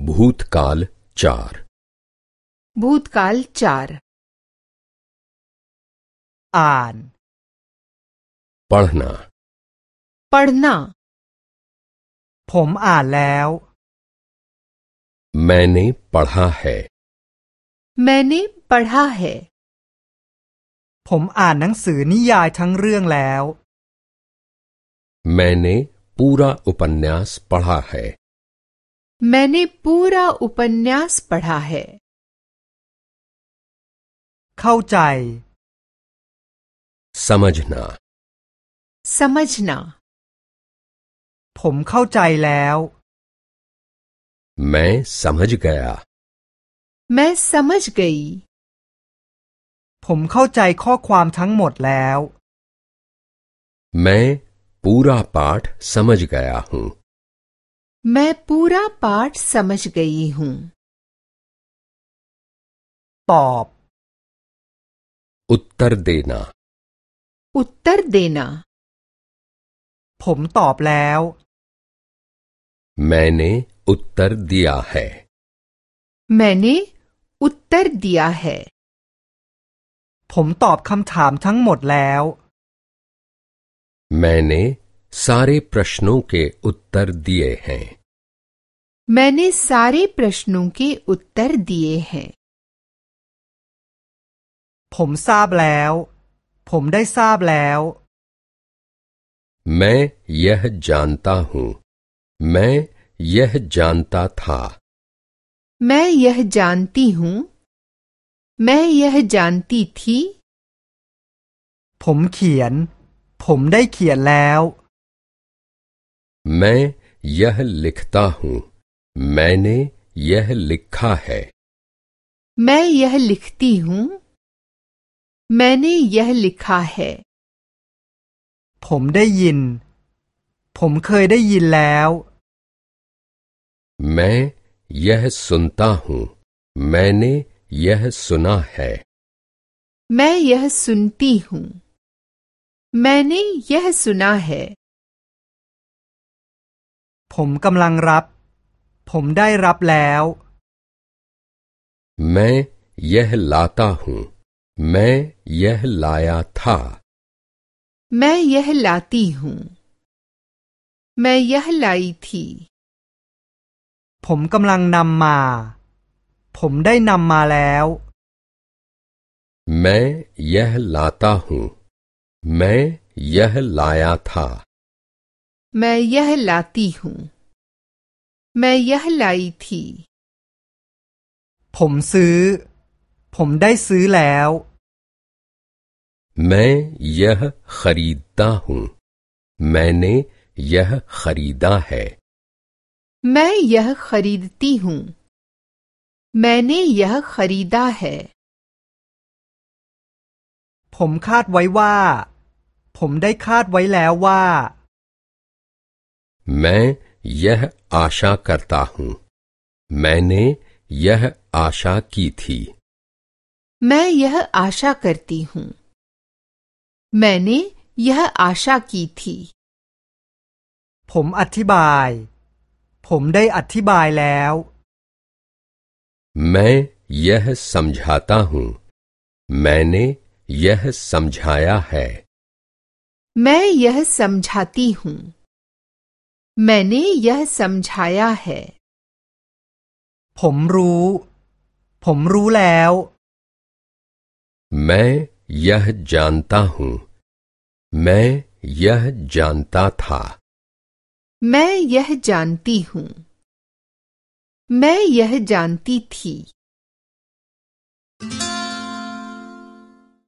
भूतकाल चार भूतकाल चार आन पढ़ना पढ़ना ผมอ่านแล้ว मैंने पढ़ा है मैंने पढ़ा है ผมอ่านหนังสือนิยายทั้งเรื่องแล้ว मैंने पूरा उपन्यास पढ़ा है मैंने पूरा उपन्यास पढ़ा है เข้าใจ समझना समझना ผมเข้าใจแล้ว मैं समझ गया मैं समझ गई ผมเข้าใจข้อความทั้งหมดแล้ว मैं पूरा पाठ समझ गया हूँ मैं पूरा पाठ समझ गई हूँ ตอบ उत्तर देना उत्तर देना ผมตอบแล้ว मैंने उत्तर दिया है मैंने उत्तर दिया है ผมตอบคำถามทั้งหมดแล้ว मैंने सारे प्रश्नों के उत्तर दिए हैं मैंने सारे प्रश्नों के उत्तर दिए हैं ผมทราบแล้ว ผมได้ทราบแล้ว मैं यह जानता हूँ मैं यह जानता था मैं यह जानती हूँ मैं यह जानती थी ผมเขียน ผมได้เขียนแล้ว मैं यह लिखता हूँ मैंने यह लिखा है मैं यह लिखती हूँ मैंने यह लिखा है ผมได้ยิน ผมเคยได้ยินแล้ว मैं यह सुनता हूँ मैंने यह सुना है मैं यह सुनती हूँ मैंने यह सुना है ผมกำลังรับ ผมได้รับแล้ว मैं यह लाता हूँ मैं यह लाया था मैं यह लाती हूँ मैं यह लाई थी ผมกำลังนำมา ผมได้นำมาแล้ว मैं यह लाता हूँ मैं यह लाया था मैं यह लाती हूँ मैं यह लाई थी ผมซื้อ ผมได้ซื้อแล้ว मैं यह खरीदता हूँ मैंने यह खरीदा है मैं यह खरीदती हूँ मैंने यह खरीदा है ผมคาดไว้ว่า ผมได้คาดไว้แล้วว่า मैं यह आशा करता हूँ मैंने यह आशा की थी मैं यह आशा करती हूँ मैंने यह आशा की थी ผมอธิบาย ผมได้อธิบายแล้ว मैं यह समझाता हूँ मैंने यह समझाया है मैं यह समझाती हूँ मैंने यह समझाया है ผมรู้ ผมรู้แล้ว मैं यह जानता हूँ मैं यह जानता था मैं यह जानती हूँ। मैं यह जानती थी।